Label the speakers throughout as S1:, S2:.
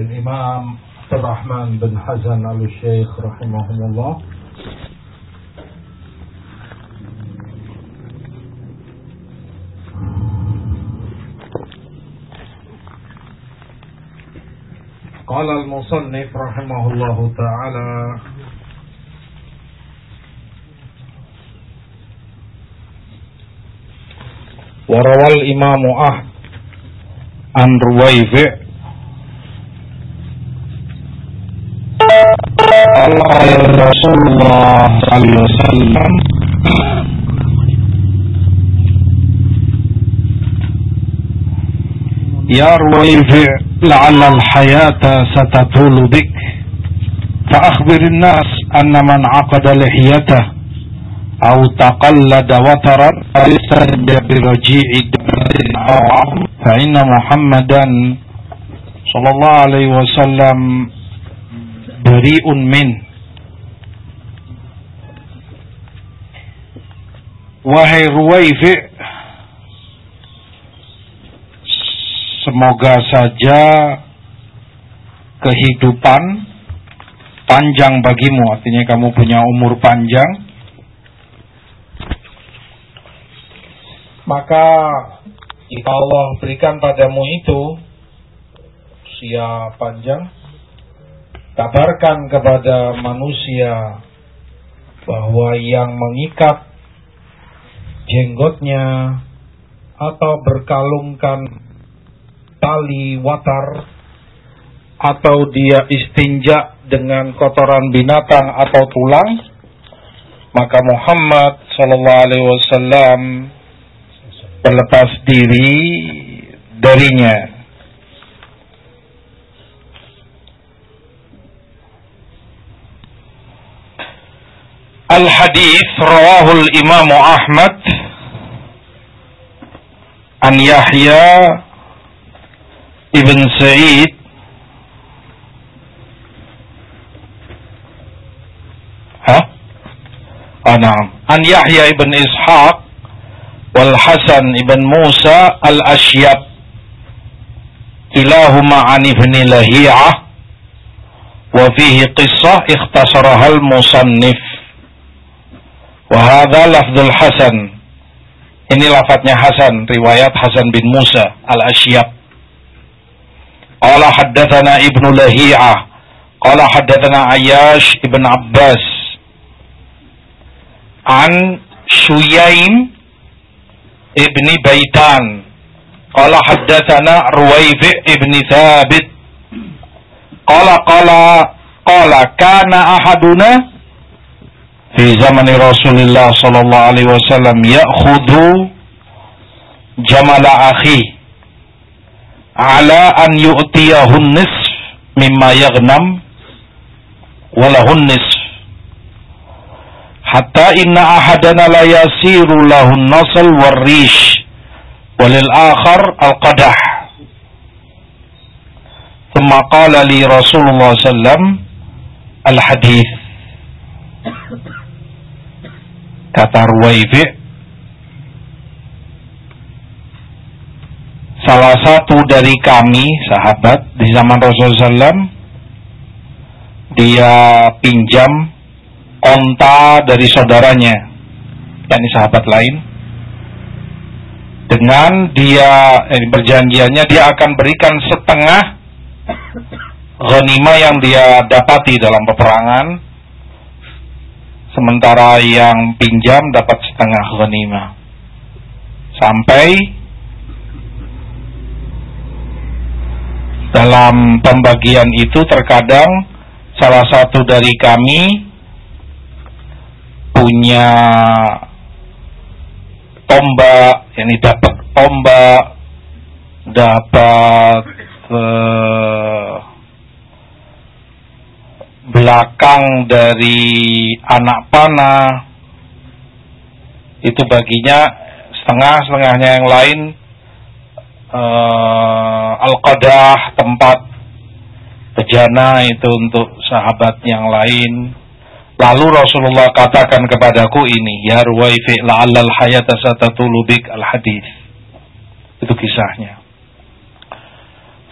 S1: للإمام عبد الرحمن بن حزن آل الشيخ رحمهم الله قال المصنف رحمه الله تعالى وروى الإمام أحمد عن رويفع قال رسول الله صلى الله عليه وسلم. يا رويفع لعل الحياة ستطول بك. فأخبر الناس أن من عقد لحيته أو تقلد وترا فليستهد برجيع فإن محمدا صلى الله عليه وسلم bari'un min Wahai Ruwaifi Semoga saja kehidupan panjang bagimu. Artinya kamu punya umur panjang. Maka jika Allah berikan padamu itu Usia panjang. Kabarkan kepada manusia bahwa yang mengikat jenggotnya atau berkalungkan tali watar atau dia istinja dengan kotoran binatang atau tulang maka Muhammad sallallahu alaihi wasallam berlepas diri darinya. Al hadis rawahul Imam Ahmad. عن يحيى ابن سعيد ها؟ آه نعم. عن يحيى ابن إسحاق والحسن ابن موسى الأشيب. كلاهما عن ابن لهيعة. وفيه قصة اختصرها المصنف. Wahada lafzul Hasan. Ini lafadznya Hasan, riwayat Hasan bin Musa al-Asyab. Qala haddatsana Ibnu Lahi'ah. Qala haddatsana Ayyash ibn Abbas. An Shuyaim ibni Baitan. Qala haddatsana Ruwaifi ibni Thabit. Qala qala qala kana ahaduna في زمن رسول الله صلى الله عليه وسلم يأخذ جمل أخيه على أن يؤتيه النصف مما يغنم وله النصف. حتى إن أحدنا لا يسير له النصل والريش وللآخر القدح. ثم قال لي رسول الله صلى الله عليه وسلم الحديث. Kata Ruwaifi Salah satu dari kami sahabat di zaman Rasulullah SAW dia pinjam onta dari saudaranya, yakni sahabat lain. Dengan dia eh, perjanjiannya dia akan berikan setengah ghanimah yang dia dapati dalam peperangan sementara yang pinjam dapat setengah ghanimah. Sampai dalam pembagian itu terkadang salah satu dari kami punya tombak, ini dapat tombak, dapat uh, belakang dari anak panah itu baginya setengah setengahnya yang lain uh, al-qadah tempat bejana itu untuk sahabat yang lain. Lalu Rasulullah katakan kepadaku ini ya ruwaifi la'allal hayata satatulu bik al hadis itu kisahnya.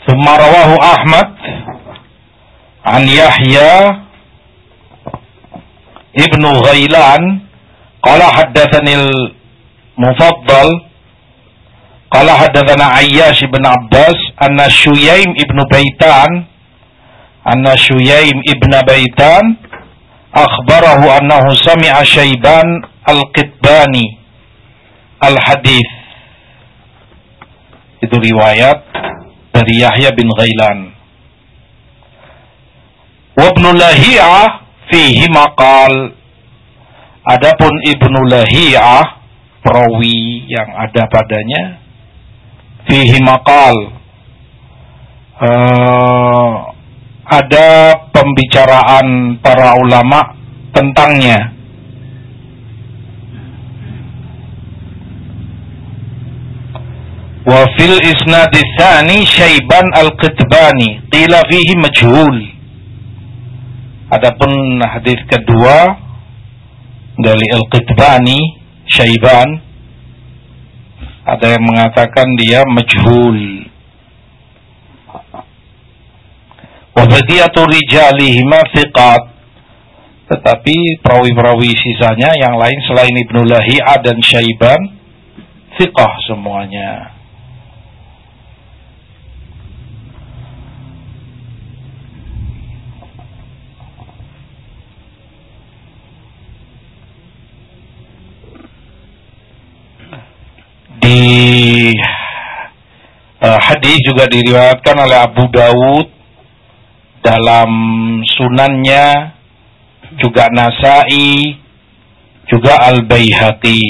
S1: Summa Ahmad An Yahya Ibnu Ghailan Qala haddathani al-Mufaddal Qala haddathana Ayyash ibn Abbas Anna Shuyaim ibnu Baitan Anna Shuyaim ibn Baitan Akhbarahu annahu sami'a Syaiban al-Qitbani Al-Hadith Itu riwayat dari Yahya bin Ghailan Wabnu Lahiyah fihi maqal. Adapun Ibnu Lahiyah perawi yang ada padanya fihi maqal. Uh, ada pembicaraan para ulama tentangnya. Wa fil isnad Syaiban al-Qitbani. Qila fihi majhul Adapun hadis kedua dari Al-Qitbani Syaiban ada yang mengatakan dia majhul. Wa baqiyatu rijalihima. Tetapi perawi-perawi sisanya yang lain selain Ibnu Lahi'a dan Syaiban thiqah semuanya. Di uh, hadis juga diriwayatkan oleh Abu Dawud dalam sunannya juga Nasai juga Al Baihaqi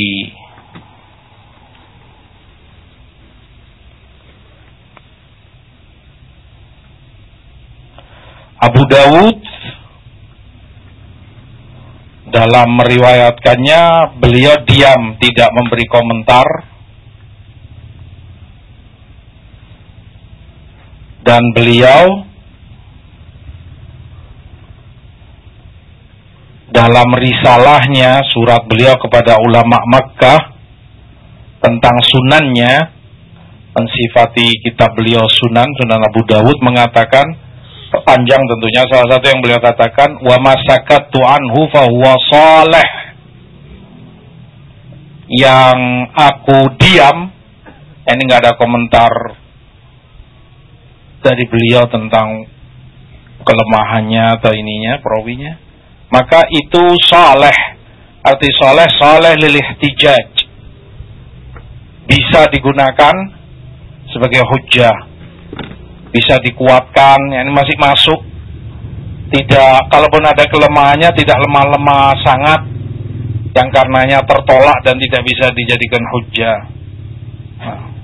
S1: Abu Dawud dalam meriwayatkannya beliau diam tidak memberi komentar dan beliau dalam risalahnya surat beliau kepada ulama Makkah tentang sunannya mensifati kitab beliau sunan sunan Abu Dawud mengatakan panjang tentunya salah satu yang beliau katakan wa masakatu anhu fahuwa saleh yang aku diam ini nggak ada komentar dari beliau tentang kelemahannya atau ininya, perawinya, maka itu saleh. Arti saleh, saleh lilih tijaj. Bisa digunakan sebagai hujah. Bisa dikuatkan, ya ini masih masuk. Tidak, kalaupun ada kelemahannya tidak lemah-lemah sangat yang karenanya tertolak dan tidak bisa dijadikan hujah. Nah.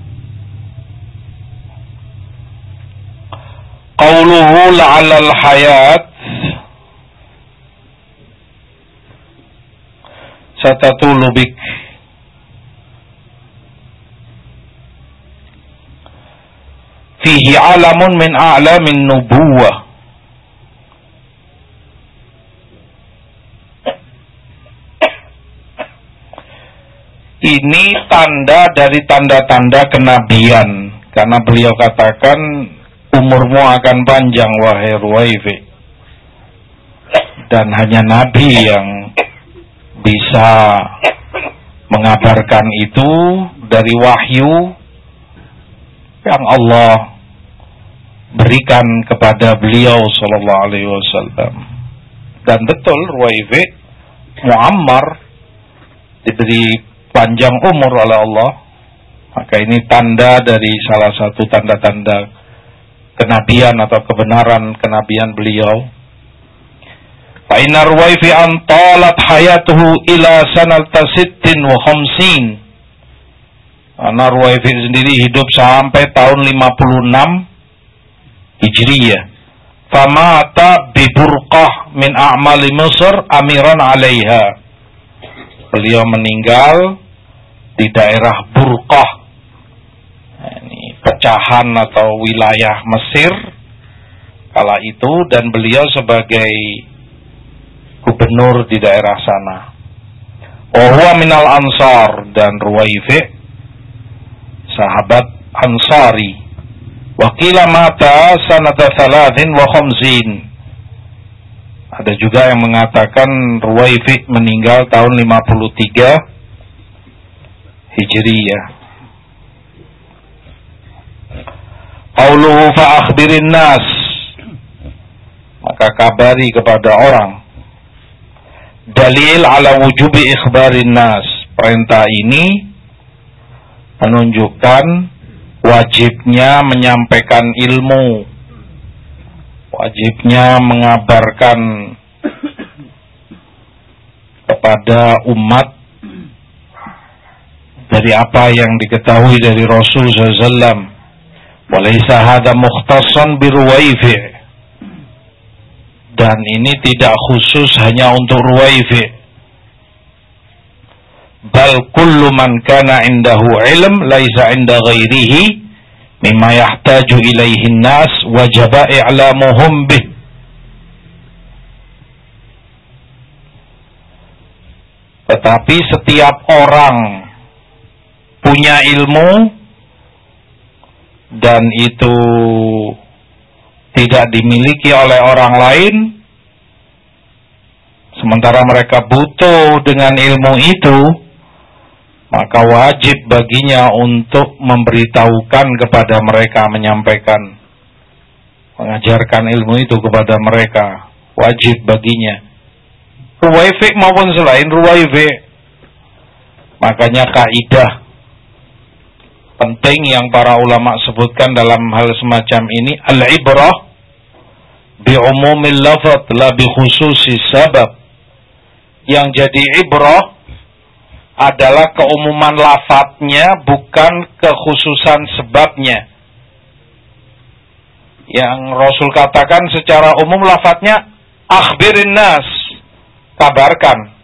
S1: Qauluhu la'alal hayat satatulu bik fihi alamun min a'lamin nubuwah ini tanda dari tanda-tanda kenabian. Karena beliau katakan umurmu akan panjang wahai Ruwaifi. Dan hanya Nabi yang bisa mengabarkan itu dari wahyu yang Allah berikan kepada beliau sallallahu alaihi wasallam. Dan betul Ruwaifi Muammar diberi panjang umur oleh Allah. Maka ini tanda dari salah satu tanda-tanda kenabian atau kebenaran kenabian beliau. Fa inna Ruwaifi an talat hayatuhu ila sanata sittin wa khamsin. Karena Ruwaifi sendiri hidup sampai tahun 56 Hijriyah. Famata bi burqah min a'mali Mesir amiran 'alaiha. Beliau meninggal di daerah Burqah pecahan atau wilayah Mesir kala itu dan beliau sebagai gubernur di daerah sana. Wahwa minal ansar dan Ruwaifi sahabat Ansari. Wakila mata sanata saladin wa khomzin. Ada juga yang mengatakan Ruwaifi meninggal tahun 53 Hijriyah. Qauluhu fa'akhbirin nas. Maka kabari kepada orang. Dalil ala wujubi ikhbarin nas. Perintah ini menunjukkan wajibnya menyampaikan ilmu wajibnya mengabarkan kepada umat dari apa yang diketahui dari Rasul SAW. Walaysa hadha mukhtasan biruwaifi. Dan ini tidak khusus hanya untuk ruwaifi. Bal kullu man kana indahu ilm laisa inda ghairihi mimma yahtaju ilaihi nas wajaba i'lamuhum bih Tetapi setiap orang punya ilmu dan itu tidak dimiliki oleh orang lain sementara mereka butuh dengan ilmu itu maka wajib baginya untuk memberitahukan kepada mereka, menyampaikan, mengajarkan ilmu itu kepada mereka. Wajib baginya. Ruwaifik maupun selain ruwaifik. Makanya kaidah penting yang para ulama sebutkan dalam hal semacam ini al-ibrah bi umumil lafaz la bi khususi sabab. Yang jadi ibrah adalah keumuman lafadznya bukan kekhususan sebabnya. Yang Rasul katakan secara umum lafadznya akhbirin nas, kabarkan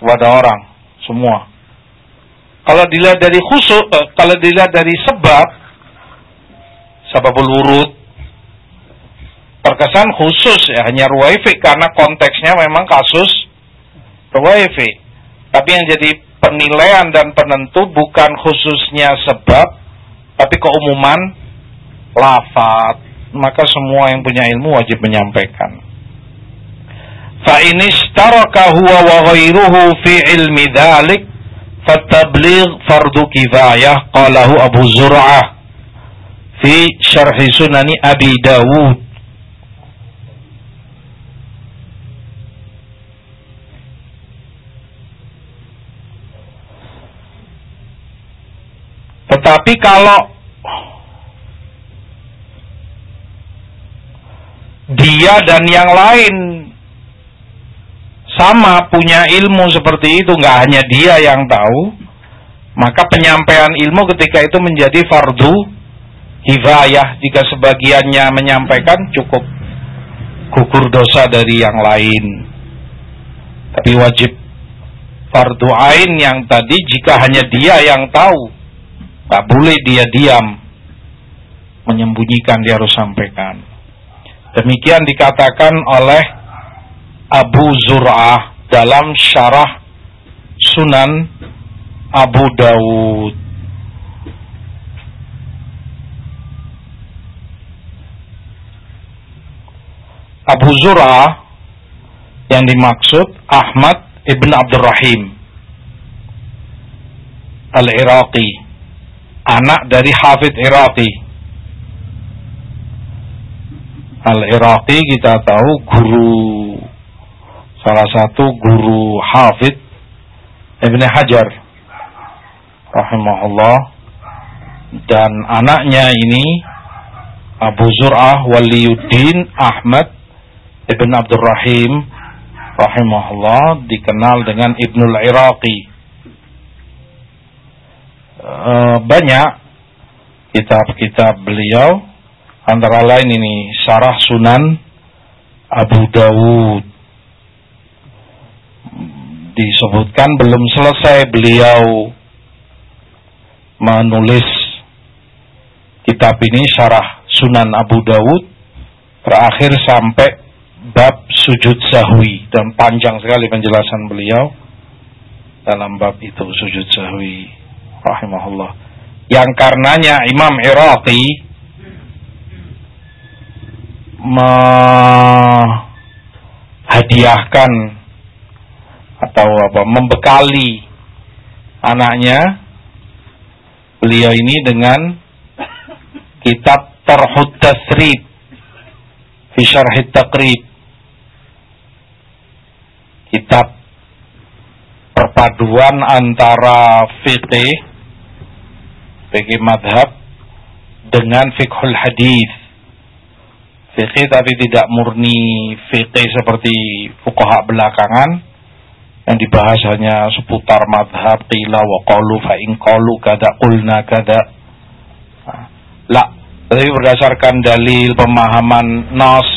S1: kepada orang semua. Kalau dilihat dari khusus, eh, kalau dilihat dari sebab, sebabul urut, terkesan khusus ya hanya ruwaifik karena konteksnya memang kasus ruwaifik. Tapi yang jadi penilaian dan penentu bukan khususnya sebab, tapi keumuman lafat. Maka semua yang punya ilmu wajib menyampaikan. Fa in istaraka huwa wa ghairuhu fi ilmi dzalik fatabligh fardu kifayah qalahu Abu Zur'ah fi syarhi sunani Abi Dawud Tetapi kalau dia dan yang lain sama punya ilmu seperti itu, nggak hanya dia yang tahu, maka penyampaian ilmu ketika itu menjadi fardu hifayah jika sebagiannya menyampaikan cukup gugur dosa dari yang lain. Tapi wajib fardu ain yang tadi jika hanya dia yang tahu Tak boleh dia diam menyembunyikan dia harus sampaikan. Demikian dikatakan oleh Abu Zur'ah dalam syarah Sunan Abu Dawud. Abu Zur'ah yang dimaksud Ahmad ibn Abdurrahim al-Iraqi anak dari Hafid Iraqi. Al-Iraqi kita tahu guru salah satu guru Hafid Ibn Hajar rahimahullah. Dan anaknya ini Abu Zur'ah Waliyuddin Ahmad Ibn Abdurrahim rahimahullah dikenal dengan Ibnul Iraqi. Eh, banyak kitab-kitab beliau antara lain ini Syarah Sunan Abu Dawud disebutkan belum selesai beliau menulis kitab ini Syarah Sunan Abu Dawud terakhir sampai bab sujud sahwi dan panjang sekali penjelasan beliau dalam bab itu sujud sahwi rahimahullah. Yang karenanya Imam Iraqi menghadiahkan atau apa membekali anaknya beliau ini dengan kitab Tarhut Tasrib fi Syarh Taqrib kitab perpaduan antara fikih fikih madhab dengan fikhul hadis. Fikih tapi tidak murni fikih seperti fuqaha belakangan yang dibahas hanya seputar madhab qila wa qalu fa in qalu kada qulna kada. Nah, la tapi berdasarkan dalil pemahaman nas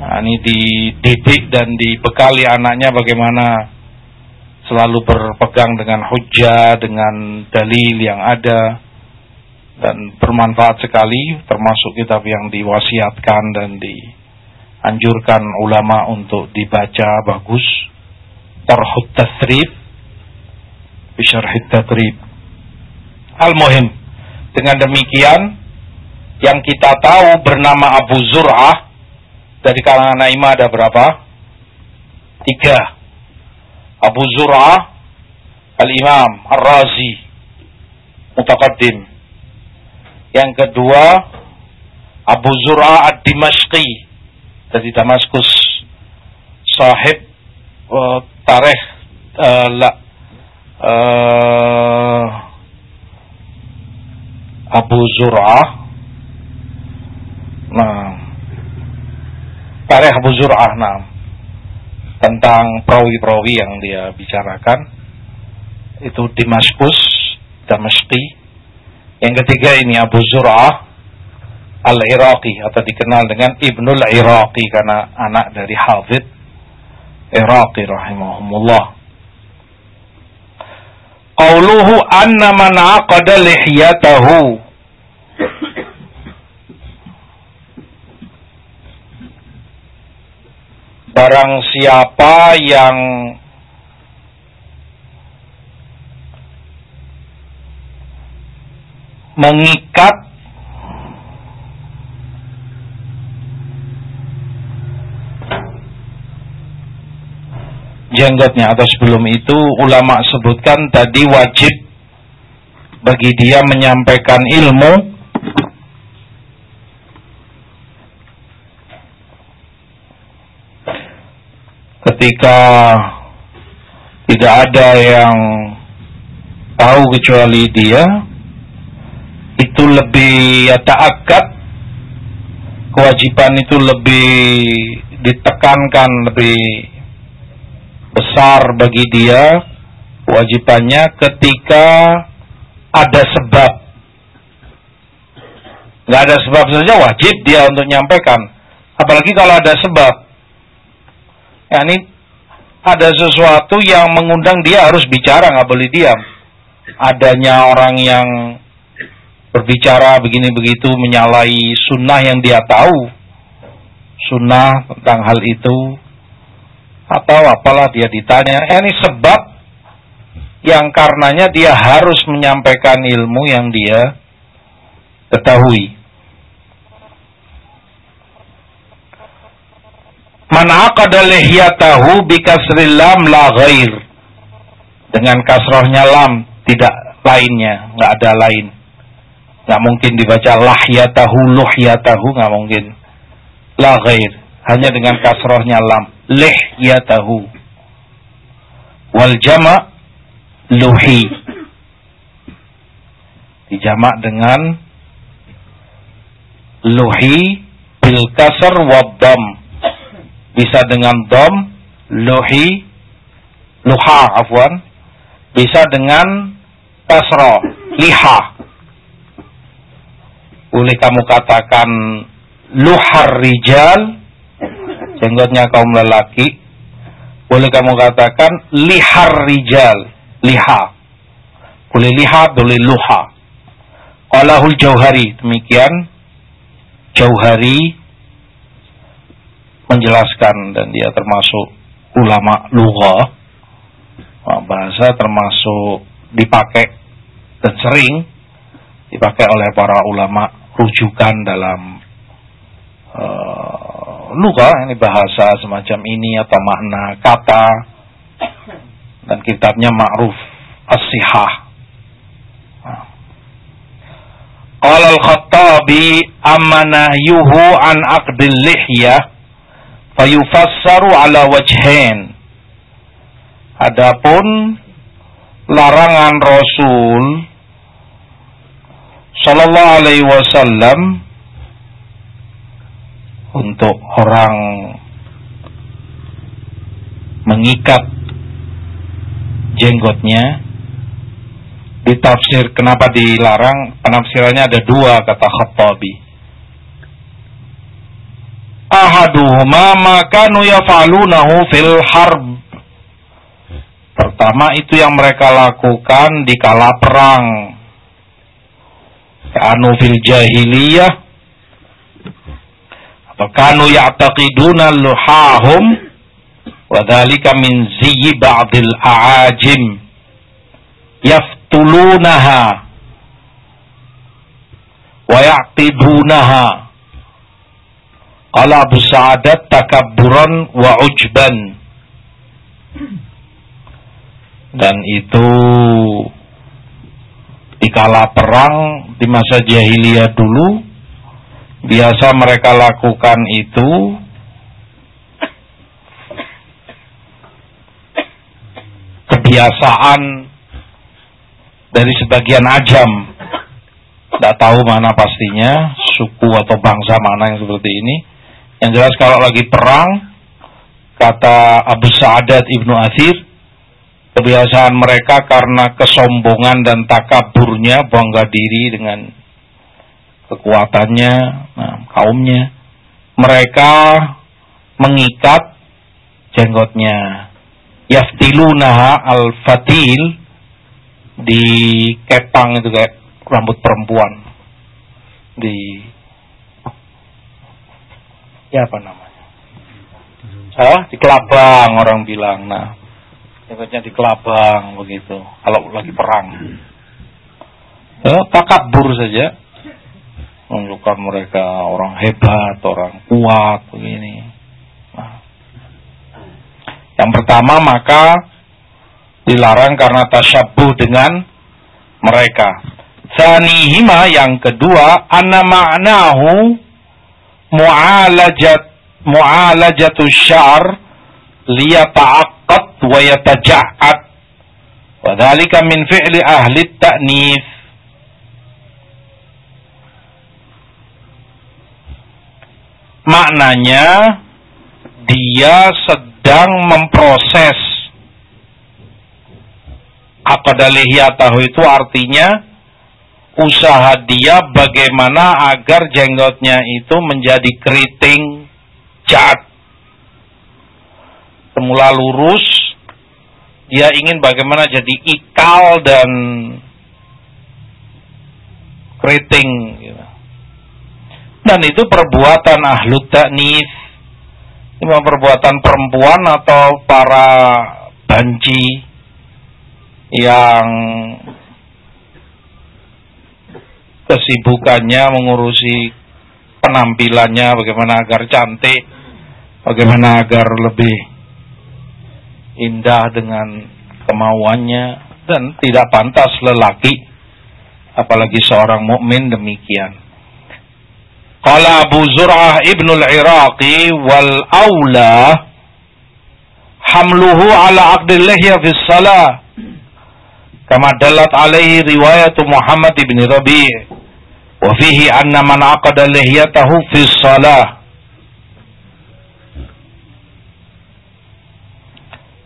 S1: nah, ini dididik dan dibekali anaknya bagaimana selalu berpegang dengan hujah dengan dalil yang ada dan bermanfaat sekali termasuk kitab yang diwasiatkan dan dianjurkan ulama untuk dibaca bagus Tarhut Tasrif Bisyarhit Tatrib Al-Muhim dengan demikian yang kita tahu bernama Abu Zur'ah dari kalangan Naimah ada berapa? Tiga. Abu Zur'ah Al-Imam Ar-Razi Mutaqaddim. Yang kedua Abu Zura ad-Dimashqi dari Damaskus. Sahib tarikh uh, la, uh, Abu Zur'ah. Nah tarikh Abu Zur'ah nah. Tentang perawi-perawi yang dia bicarakan. Itu Damaskus Damashqi. Yang ketiga ini Abu Zur'ah Al-Iraqi atau dikenal dengan Ibnul Iraqi karena anak dari Hafid Iraqi rahimahumullah. Qauluhu anna man aqada lihiyatahu Barang siapa yang mengikat jenggotnya atau sebelum itu ulama sebutkan tadi wajib bagi dia menyampaikan ilmu. Ketika tidak ada yang tahu kecuali dia itu lebih ya ta'akad kewajiban itu lebih ditekankan lebih besar bagi dia kewajibannya ketika ada sebab. Nggak ada sebab saja wajib dia untuk menyampaikan apalagi kalau ada sebab. Ya ini ada sesuatu yang mengundang dia harus bicara nggak boleh diam. Adanya orang yang berbicara begini begitu menyalahi sunnah yang dia tahu. Sunnah tentang hal itu atau apalah dia ditanya ini sebab yang karenanya dia harus menyampaikan ilmu yang dia ketahui Man aqada lihyatahu bikasril lam la ghair. Dengan kasrohnya lam, tidak lainnya, nggak ada lain. Nggak mungkin dibaca lahyatahu luhyatahu nggak mungkin. La ghair. Hanya dengan kasrohnya lam. Lihyatahu. Wal jama' luhi. Dijamak dengan luhi bil kasar dam. Bisa dengan dom, luhi, luha afwan. Bisa dengan kasroh, liha boleh kamu katakan luhar rijal jenggotnya kaum lelaki boleh kamu katakan lihar rijal liha. Boleh liha boleh luha. Qalahul jauhari demikian. Jauhari menjelaskan dan dia termasuk ulama lugha. Bahasa termasuk dipakai dan sering dipakai oleh para ulama rujukan dalam uh, luka ini bahasa semacam ini atau makna kata. Dan kitabnya ma'ruf as-sihah. Qala al-Khattabi amma nahyuhu an aqdil lihyah fayufassaru ala wajhain. Adapun larangan Rasul sallallahu alaihi wasallam untuk orang mengikat jenggotnya ditafsir kenapa dilarang? Penafsirannya ada dua kata Khattabi. Ahaduhuma makanu yaf'alunahu fil harb. Pertama itu yang mereka lakukan di kala perang. Kanu fil jahiliyah atau ya'taqiduna luhahum wa dhalika min ziyyi ba'dil a'ajim yaftulunaha wa ya'tidunaha. Qala Abu Sa'adat takabburan wa ujban. Dan itu di kala perang di masa jahiliyah dulu biasa mereka lakukan itu. Kebiasaan dari sebagian ajam. Tidak tahu mana pastinya suku atau bangsa mana yang seperti ini. Yang jelas kalau lagi perang kata Abu Sa'adat Ibnu Athir kebiasaan mereka karena kesombongan dan takaburnya bangga diri dengan kekuatannya, nah, kaumnya. Mereka mengikat jenggotnya. Yaftilunaha al-fatil di kepang itu kayak rambut perempuan. Di ya apa namanya? Ah, di kelabang orang bilang. Nah, jenggotnya di kelabang begitu. Kalau lagi perang. Ya, takabur saja menunjukkan mereka orang hebat, orang kuat begini. Nah. Yang pertama maka dilarang karena tasyabuh dengan mereka. Sanihima yang kedua anna ma'nahu mu'alajat mu'alajatu syar liyata'aqqad wa yataja'ad wa min fi'li ahli ta'nif maknanya dia sedang memproses tahu itu artinya usaha dia bagaimana agar jenggotnya itu menjadi keriting cat semula lurus dia ingin bagaimana jadi ikal dan keriting gitu. Dan itu perbuatan ahlu taknis. Ini perbuatan perempuan atau para banci yang kesibukannya mengurusi penampilannya bagaimana agar cantik, bagaimana agar lebih indah dengan kemauannya dan tidak pantas lelaki apalagi seorang mukmin demikian. Qala Abu Zur'ah Ibn al-Iraqi wal awla hamluhu ala aqdil lihya fi salah kama dalat alaihi riwayat Muhammad ibn Rabi' wa fihi anna man aqada lihyatahu fi salah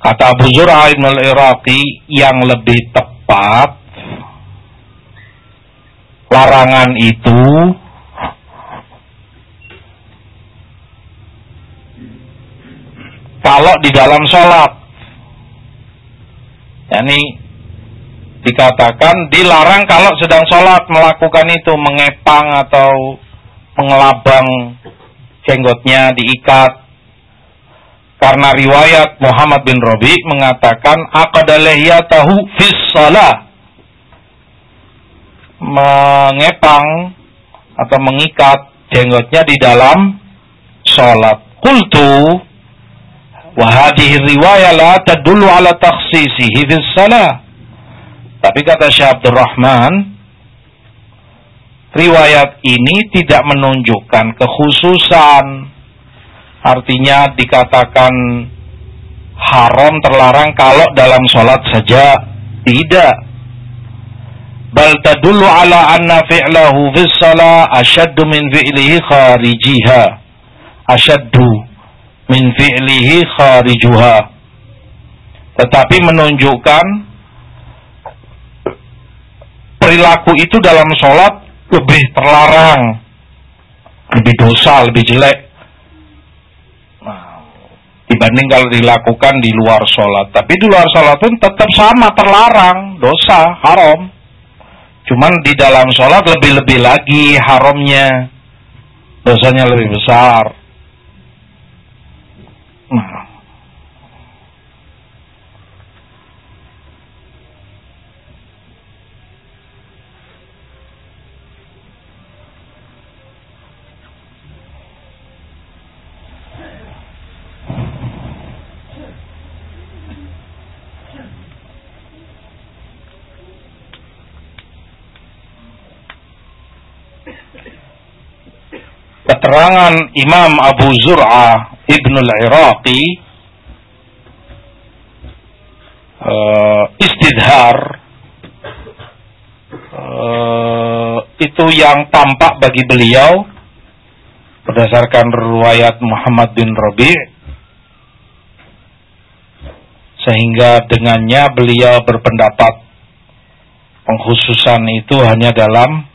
S1: Kata Abu Zur'ah Ibn al-Iraqi yang lebih tepat larangan itu kalau di dalam sholat. Yani dikatakan dilarang kalau sedang sholat melakukan itu mengepang atau mengelabang jenggotnya diikat. Karena riwayat Muhammad bin Robi mengatakan akadalehiyatahu fis sholat. Mengepang atau mengikat jenggotnya di dalam sholat. Qultu wa hadhihi riwayah la tadullu ala takhsisihi fi salah. Tapi kata Syekh Abdul Rahman, riwayat ini tidak menunjukkan kekhususan. Artinya dikatakan haram terlarang kalau dalam sholat saja tidak. Bal tadullu ala anna fi'lahu fi shalah ashaddu min fi'lihi kharijiha. Ashaddu min fi'lihi kharijuha. Tetapi menunjukkan perilaku itu dalam sholat lebih terlarang, lebih dosa, lebih jelek dibanding kalau dilakukan di luar sholat. Tapi di luar sholat pun tetap sama terlarang, dosa, haram. Cuman di dalam sholat lebih-lebih lagi haramnya, dosanya lebih besar. marro keterangan Imam Abu Zur'ah Ibnul Iraqi uh, istidhar uh, itu yang tampak bagi beliau berdasarkan riwayat Muhammad bin Rabi' sehingga dengannya beliau berpendapat pengkhususan itu hanya dalam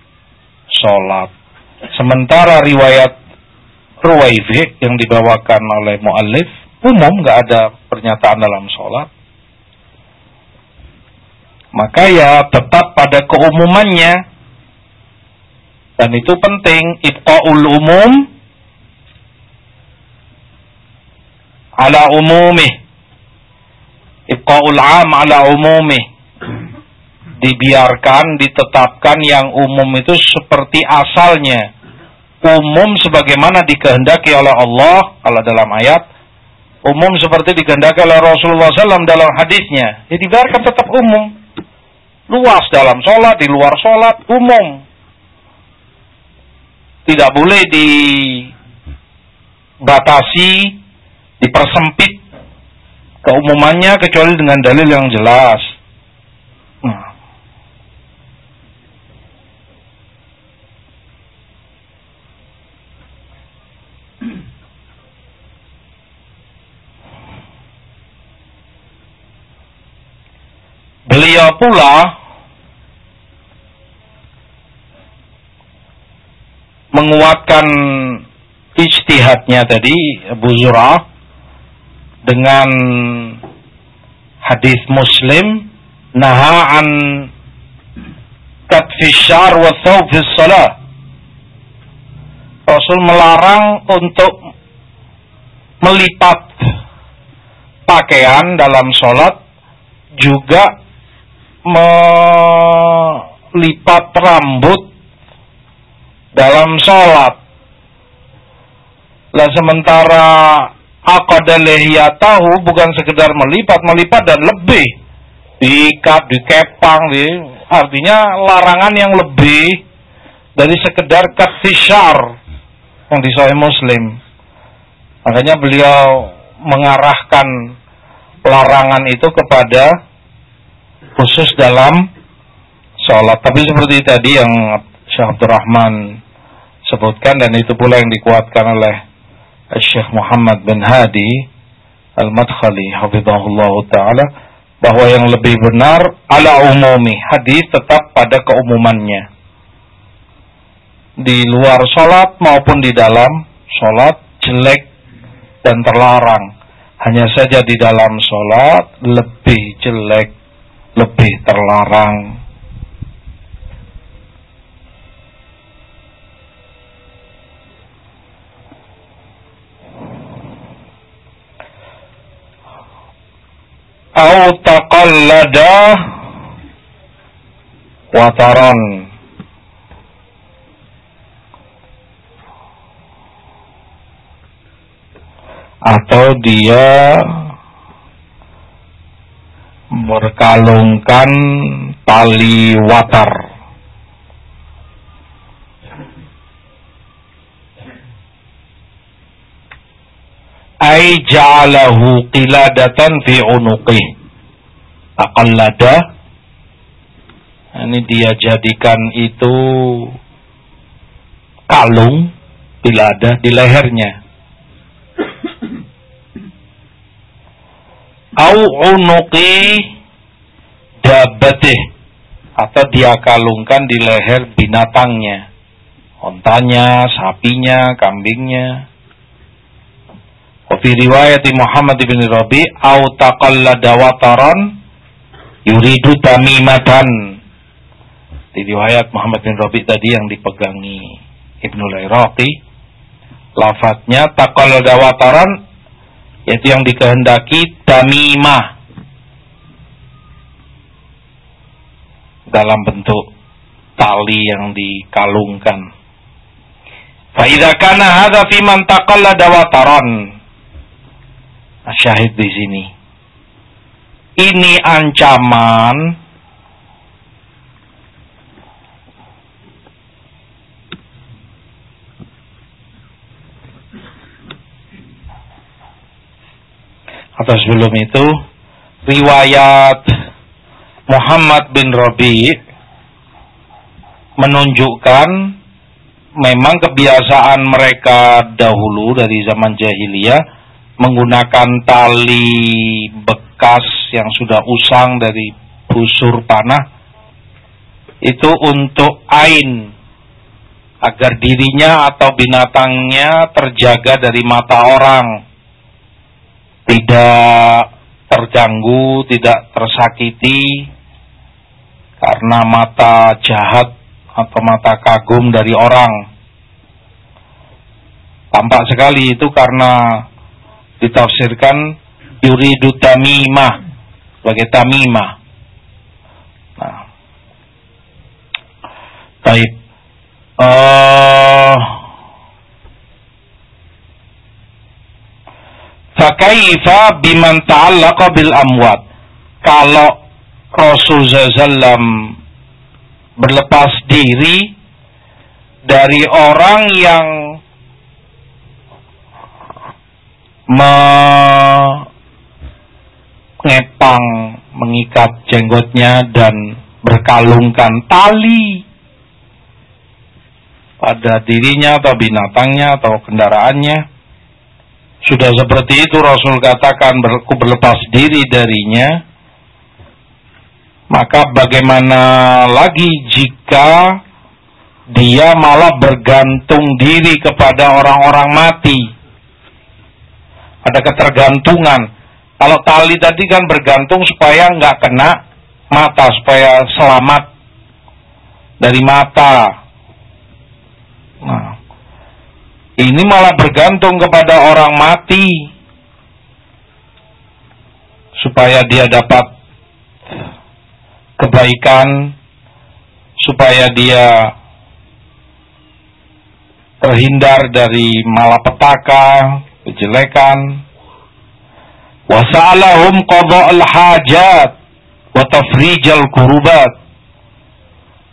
S1: sholat. Sementara riwayat Ruwaifi yang dibawakan oleh muallif umum nggak ada pernyataan dalam sholat. Maka ya tetap pada keumumannya. Dan itu penting ibqaul umum. Ala umumih ibqaul am ala umumih dibiarkan ditetapkan yang umum itu seperti asalnya umum sebagaimana dikehendaki oleh Allah kalau dalam ayat umum seperti dikehendaki oleh Rasulullah SAW dalam hadisnya. Ya dibiarkan tetap umum. Luas dalam sholat di luar sholat umum. Tidak boleh dibatasi dipersempit keumumannya kecuali dengan dalil yang jelas Beliau pula menguatkan ijtihadnya tadi Abu Zur'ah dengan hadis Muslim naha an katfishar wa thawfis salah Rasul melarang untuk melipat pakaian dalam sholat juga melipat rambut dalam sholat. Lah sementara aqada tahu bukan sekedar melipat, melipat dan lebih. Diikat, dikepang, di, artinya larangan yang lebih dari sekedar katsishar yang di Sahih Muslim. Makanya beliau mengarahkan larangan itu kepada khusus dalam sholat. Tapi seperti tadi yang Syekh Abdul Rahman sebutkan dan itu pula yang dikuatkan oleh Syekh Muhammad bin Hadi Al-Madkhali hafizahullah taala bahwa yang lebih benar ala umumi hadis tetap pada keumumannya. Di luar sholat maupun di dalam sholat jelek dan terlarang. Hanya saja di dalam sholat lebih jelek lebih terlarang. Au taqallada wataran atau dia berkalungkan tali watar. Ay ja'alahu qiladatan fi unuqih. Aqallada. Ini dia jadikan itu kalung bila ada di lehernya au unuqi dabatih. Atau dia kalungkan di leher binatangnya. Ontanya, sapinya, kambingnya. Wa fi riwayat Muhammad bin Rabi au taqallada wataran yuridu tamimatan di riwayat Muhammad bin Rabi tadi yang dipegangi Ibnu Lairaqi lafadznya taqallada wataran yaitu yang dikehendaki tamimah dalam bentuk tali yang dikalungkan. Faida kana hadza fi man taqallada wataran. Nah, syahid di sini. Ini ancaman atau sebelum itu riwayat Muhammad bin Rabi menunjukkan memang kebiasaan mereka dahulu dari zaman jahiliyah menggunakan tali bekas yang sudah usang dari busur panah itu untuk ain agar dirinya atau binatangnya terjaga dari mata orang tidak terganggu, tidak tersakiti karena mata jahat atau mata kagum dari orang. Tampak sekali itu karena ditafsirkan yuridu tamimah sebagai tamimah. Nah. Baik. Uh, Fakaifa biman ta'allaqa bil amwat. Kalau Rasul SAW berlepas diri dari orang yang mengepang, mengikat jenggotnya dan berkalungkan tali pada dirinya atau binatangnya atau kendaraannya sudah seperti itu Rasul katakan berku berlepas diri darinya. Maka bagaimana lagi jika dia malah bergantung diri kepada orang-orang mati. Ada ketergantungan. Kalau tali tadi kan bergantung supaya nggak kena mata, supaya selamat dari mata. Nah, ini malah bergantung kepada orang mati supaya dia dapat kebaikan, supaya dia terhindar dari malapetaka, kejelekan. Wasa'alahum qada'al hajat wa tafrijal kurubat.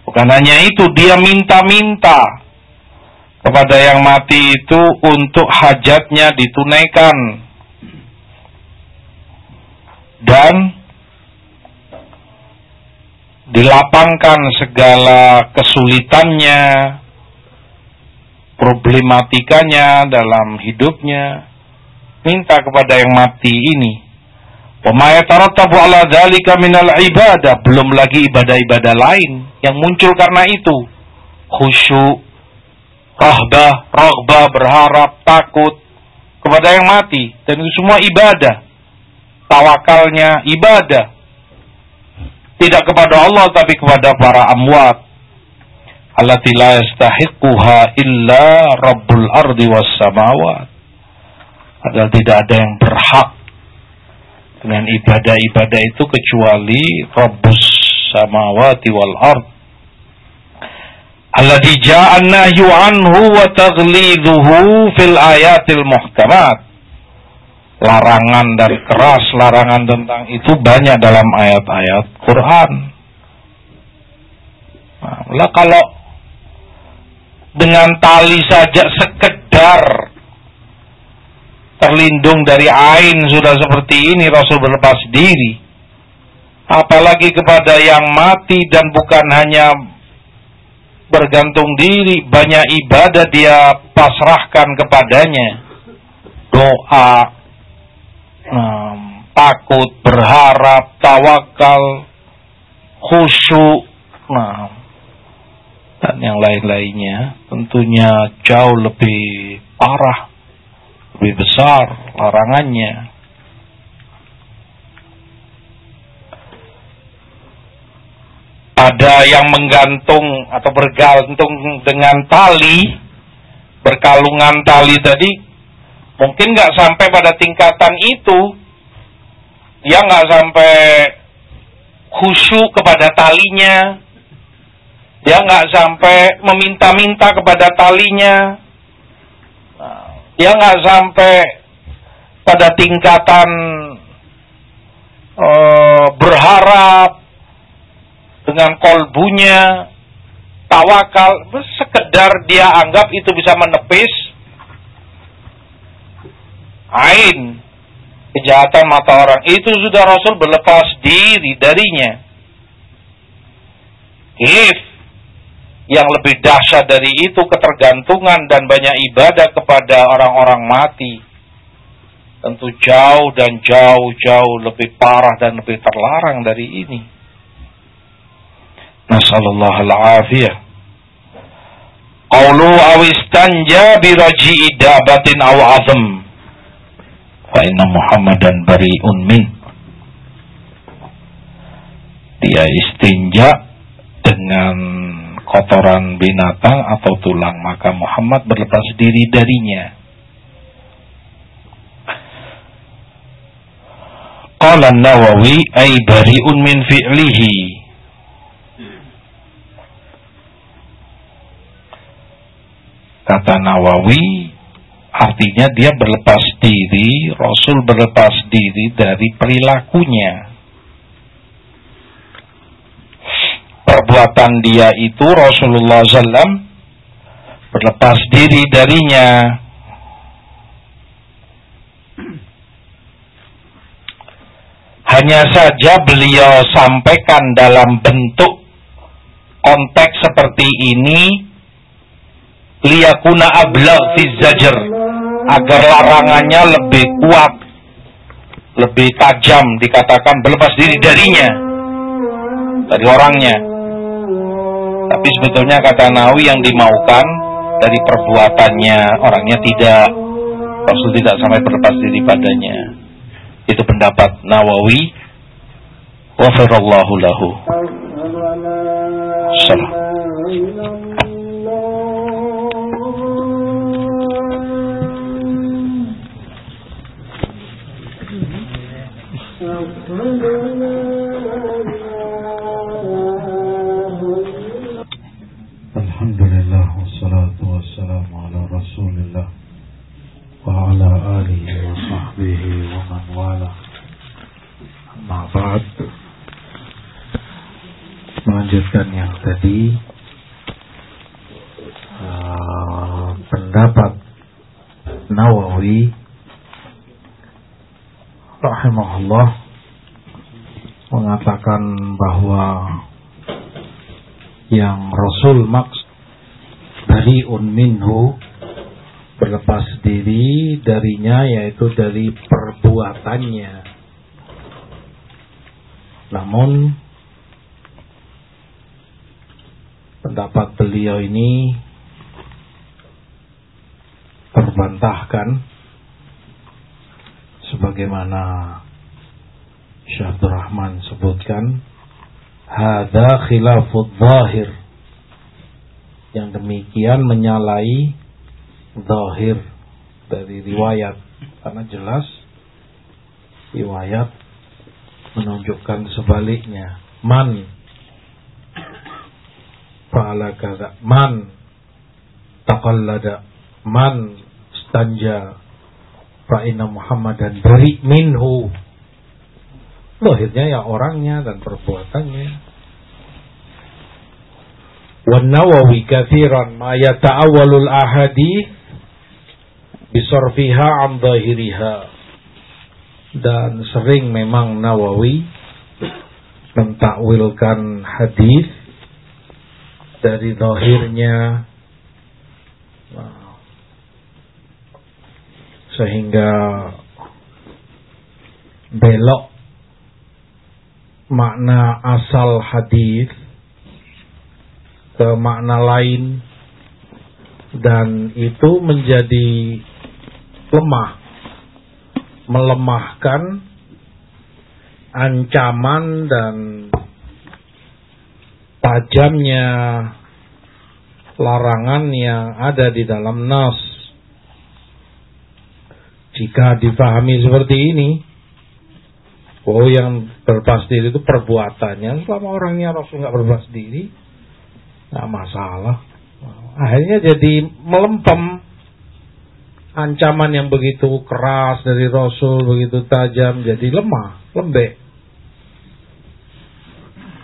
S1: Bukan hanya itu, dia minta-minta kepada yang mati itu untuk hajatnya ditunaikan dan dilapangkan segala kesulitannya, problematikanya dalam hidupnya, minta kepada yang mati ini. Wa ala dzalika minal ibadah, belum lagi ibadah-ibadah lain yang muncul karena itu. Khusyuk, rahbah, raghbah, berharap, takut kepada yang mati dan itu semua ibadah. Tawakalnya ibadah. Tidak kepada Allah tapi kepada para amwat. Allati la illa Rabbul ardi was samawat. Padahal tidak ada yang berhak dengan ibadah-ibadah itu kecuali Rabbus samawati wal ard alladhi ja'an nahyu anhu wa taghlidhuhu fil ayatil muhkamat larangan dan keras larangan tentang itu banyak dalam ayat-ayat Quran. Nah, kalau dengan tali saja sekedar terlindung dari ain sudah seperti ini Rasul berlepas diri. Apalagi kepada yang mati dan bukan hanya bergantung diri, banyak ibadah dia pasrahkan kepadanya. Doa, um, takut, berharap, tawakal, khusyuk, nah, dan yang lain-lainnya tentunya jauh lebih parah, lebih besar larangannya. Ada yang menggantung atau bergantung dengan tali, berkalungan tali tadi, mungkin nggak sampai pada tingkatan itu, dia nggak sampai khusyuk kepada talinya, dia nggak sampai meminta-minta kepada talinya, dia nggak sampai pada tingkatan uh, berharap dengan kolbunya, tawakal, sekedar dia anggap itu bisa menepis ain kejahatan mata orang itu sudah Rasul berlepas diri darinya. If yang lebih dahsyat dari itu ketergantungan dan banyak ibadah kepada orang-orang mati tentu jauh dan jauh-jauh lebih parah dan lebih terlarang dari ini. Nasallallahu al-afiyah. Qawlu awistanja biraji'i dabatin aw azm. Fa inna Muhammadan bari'un min. Dia istinja dengan kotoran binatang atau tulang maka Muhammad berlepas diri darinya. Qala Nawawi ay bari'un min fi'lihi Kata Nawawi, artinya dia berlepas diri, Rasul berlepas diri dari perilakunya. Perbuatan dia itu Rasulullah SAW berlepas diri darinya. Hanya saja beliau sampaikan dalam bentuk konteks seperti ini liyakuna ablagh fi zajar. Agar larangannya lebih kuat lebih tajam dikatakan berlepas diri darinya dari orangnya. Tapi sebetulnya kata Nawi yang dimaukan dari perbuatannya orangnya tidak. Rasul tidak sampai berlepas diri padanya. Itu pendapat Nawawi. Wa lahu.
S2: Wa man wala. Amma ba'd. Melanjutkan yang tadi uh, pendapat Nawawi rahimahullah mengatakan bahwa yang Rasul maks dari minhu berlepas diri darinya yaitu dari perbuatannya. Namun pendapat beliau ini terbantahkan sebagaimana Syekh Rahman sebutkan hada khilafud zahir yang demikian menyalai zahir dari riwayat. Karena jelas riwayat menunjukkan sebaliknya. Man. Fa'ala kada man. Taqallada. Man. Stanja. Fa inna Muhammadan bari minhu. Lahirnya ya orangnya dan perbuatannya. Wan nawawi kathiran ma yata'awwalul ahadith bisarfiha an dan sering memang Nawawi mentakwilkan hadis dari zahirnya. Sehingga belok makna asal hadis ke makna lain. Dan itu menjadi lemah melemahkan ancaman dan tajamnya larangan yang ada di dalam nas jika dipahami seperti ini, oh yang berlepas diri itu perbuatannya. Selama orangnya Rasul nggak berlepas diri, nggak masalah. Akhirnya jadi melempem ancaman yang begitu keras dari Rasul, begitu tajam, jadi lemah, lembek.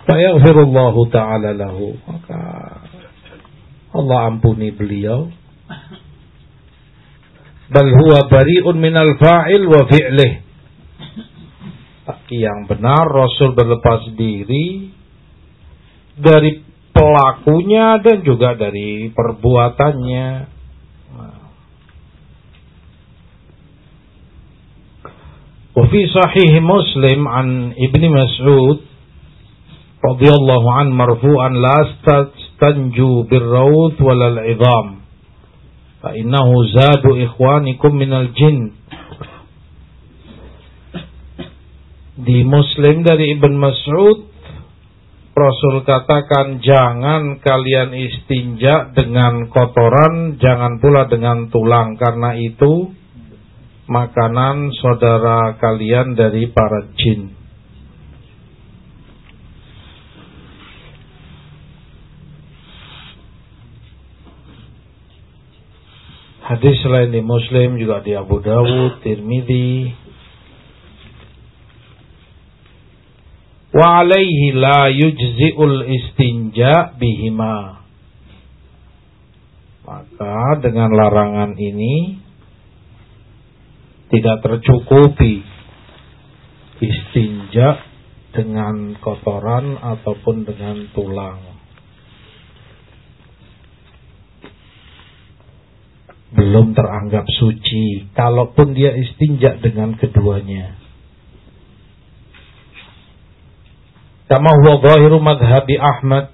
S2: Fayaghfirullahu ta'ala lahu. Maka Allah ampuni beliau bal huwa bari'un minal fa'il wa fi'lih yang benar Rasul berlepas diri dari pelakunya dan juga dari perbuatannya وفي صحيح مسلم عن ابن مسعود رضي الله عنه مرفوعا لا تستنجوا بالروث ولا العظام fa innahu zadu ikhwanikum minal jin di Muslim dari Ibn Mas'ud Rasul katakan jangan kalian istinja dengan kotoran jangan pula dengan tulang karena itu makanan saudara kalian dari para jin Hadis selain di Muslim juga di Abu Dawud, Tirmidzi. Wa alaihi la yujzi'ul istinja bihima. Maka dengan larangan ini tidak tercukupi. Istinja dengan kotoran ataupun dengan tulang. belum teranggap suci. Kalaupun dia istinja dengan keduanya. Kama huwa zahiru madhabi Ahmad.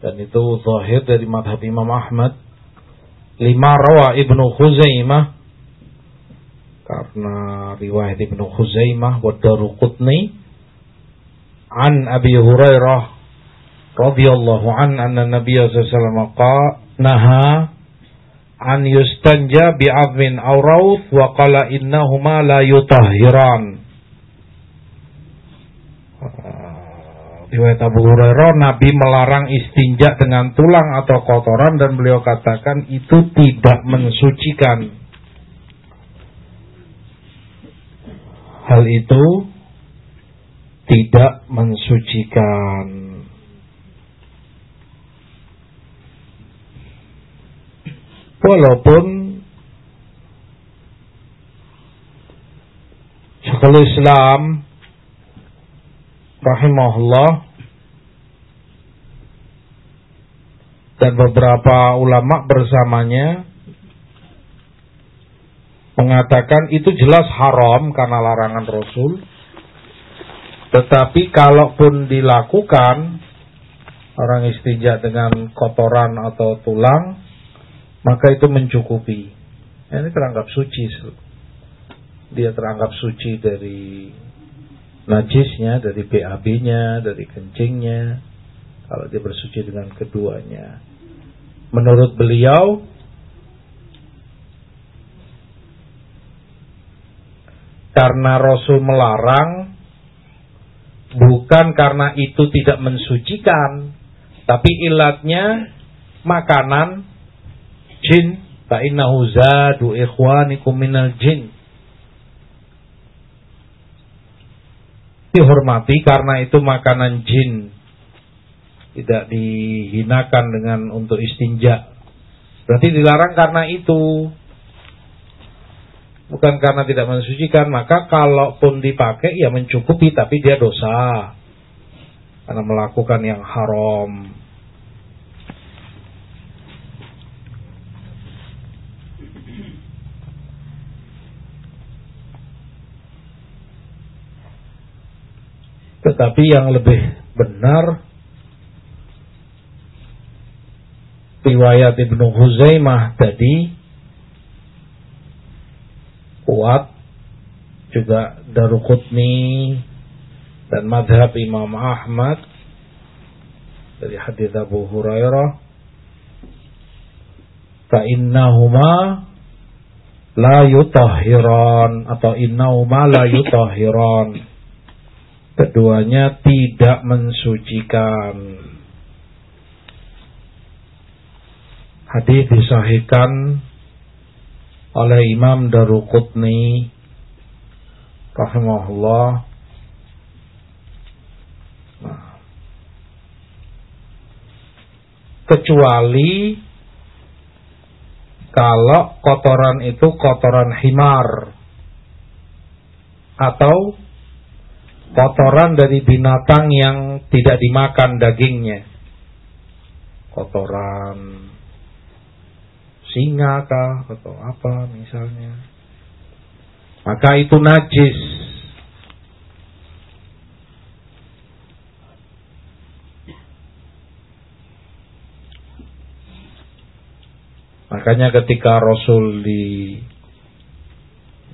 S2: Dan itu zahir dari madhab Imam Ahmad. Lima rawa Ibnu Khuzaimah karena riwayat Ibnu Khuzaimah wa Daruqutni an Abi Hurairah radhiyallahu an anna Nabiy sallallahu alaihi wasallam naha an yustanja bi'afmin aw rauf wa qala innahuma la yutahhiran Riwayat Abu Hurairah Nabi melarang istinja dengan tulang atau kotoran dan beliau katakan itu tidak mensucikan. Hal itu tidak mensucikan. Walaupun Syekhul Islam rahimahullah dan beberapa ulama bersamanya mengatakan itu jelas haram karena larangan Rasul. Tetapi kalaupun dilakukan orang istinja dengan kotoran atau tulang maka itu mencukupi. Ini teranggap suci. Dia teranggap suci dari najisnya, dari BAB-nya, dari kencingnya. Kalau dia bersuci dengan keduanya. Menurut beliau, karena Rasul melarang, bukan karena itu tidak mensucikan, tapi ilatnya makanan jin Fa innahu zadu ikhwanikum minal jin. Dihormati karena itu makanan jin. Tidak dihinakan dengan untuk istinja. Berarti dilarang karena itu. Bukan karena tidak mensucikan, maka kalaupun dipakai ya mencukupi tapi dia dosa. Karena melakukan yang haram. Tetapi yang lebih benar riwayat Ibnu Huzaimah tadi kuat juga Daruqutni dan madhab Imam Ahmad dari hadis Abu Hurairah fa innahuma la yutahhiran atau innahuma la yutahhiran Keduanya tidak mensucikan. Hadis disahihkan oleh Imam Daruqutni rahimahullah. Nah. Kecuali kalau kotoran itu kotoran himar atau kotoran dari binatang yang tidak dimakan dagingnya. Kotoran singa kah atau apa misalnya. Maka itu najis. Makanya ketika Rasul di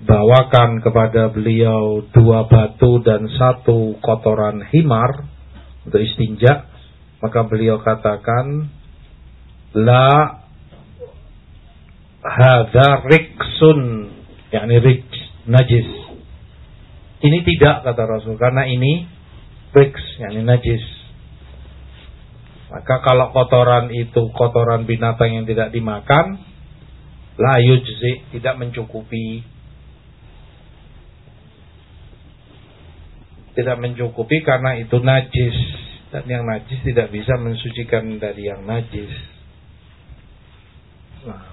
S2: bawakan kepada beliau dua batu dan satu kotoran himar untuk istinja maka beliau katakan la hadza riksun yakni riks najis ini tidak kata Rasul karena ini riks yakni najis maka kalau kotoran itu kotoran binatang yang tidak dimakan la yujzi tidak mencukupi tidak mencukupi karena itu najis dan yang najis tidak bisa mensucikan dari yang najis. Nah.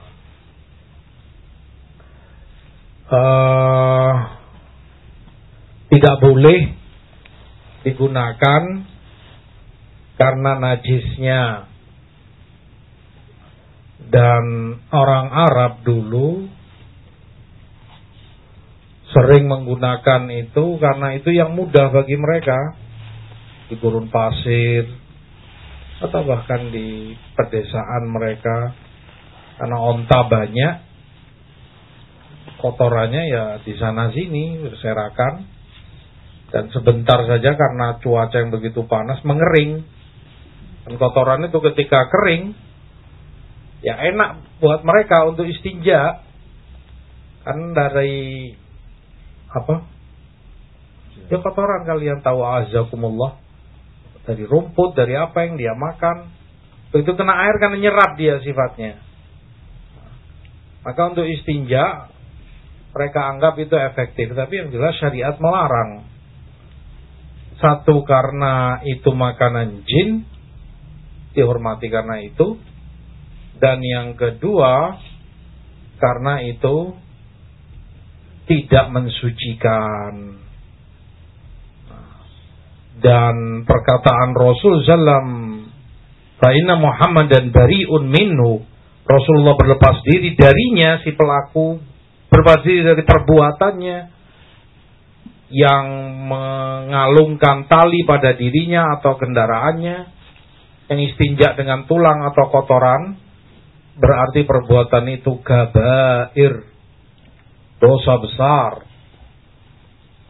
S2: Uh, tidak boleh digunakan karena najisnya. Dan orang Arab dulu sering menggunakan itu karena itu yang mudah bagi mereka. Di gurun pasir atau bahkan di pedesaan mereka. Karena onta banyak kotorannya ya di sana sini berserakan dan sebentar saja karena cuaca yang begitu panas mengering dan kotoran itu ketika kering ya enak buat mereka untuk istinja kan dari apa? Ya kotoran kalian tahu azakumullah. Dari rumput, dari apa yang dia makan. Begitu kena air kan nyerap dia sifatnya. Maka untuk istinja mereka anggap itu efektif, tapi yang jelas syariat melarang. Satu karena itu makanan jin, dihormati karena itu. Dan yang kedua, karena itu tidak mensucikan. Dan perkataan Rasul Sallam, Fa'inna Muhammad dan bari'un minhu. Rasulullah berlepas diri darinya si pelaku, berlepas diri dari perbuatannya yang mengalungkan tali pada dirinya atau kendaraannya, yang istinja dengan tulang atau kotoran, berarti perbuatan itu gabair, dosa besar.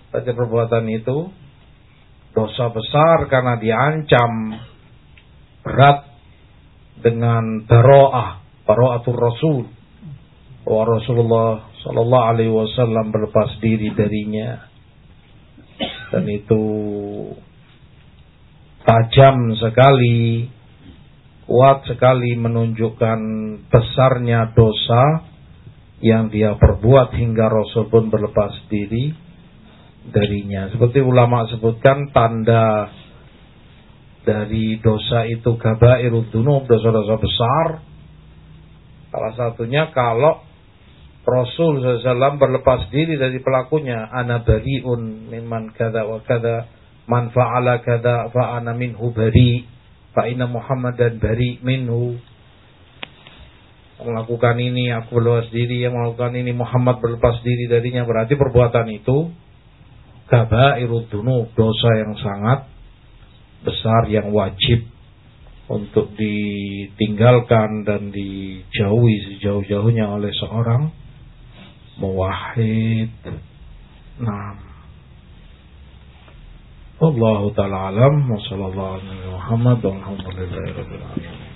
S2: Saja perbuatan itu dosa besar karena diancam berat dengan baroah, baroatul Rasul. Bahwa Rasulullah Sallallahu Alaihi Wasallam berlepas diri darinya dan itu tajam sekali kuat sekali menunjukkan besarnya dosa yang dia perbuat hingga Rasul pun berlepas diri darinya. Seperti ulama sebutkan tanda dari dosa itu gabairud dunub, dosa-dosa besar. Salah satunya kalau Rasul SAW berlepas diri dari pelakunya. Ana bari'un mimman kada wa kada. Man fa'ala kada fa'ana minhu bari' Fa inna Muhammadan bari minhu. Melakukan ini aku berlepas diri, yang melakukan ini Muhammad berlepas diri darinya. Berarti perbuatan itu kabairud dunub, dosa yang sangat besar yang wajib untuk ditinggalkan dan dijauhi sejauh-jauhnya oleh seorang muwahhid. Nah, والله تعالى أعلم وصلى الله على Muhammad والحمد لله رب العالمين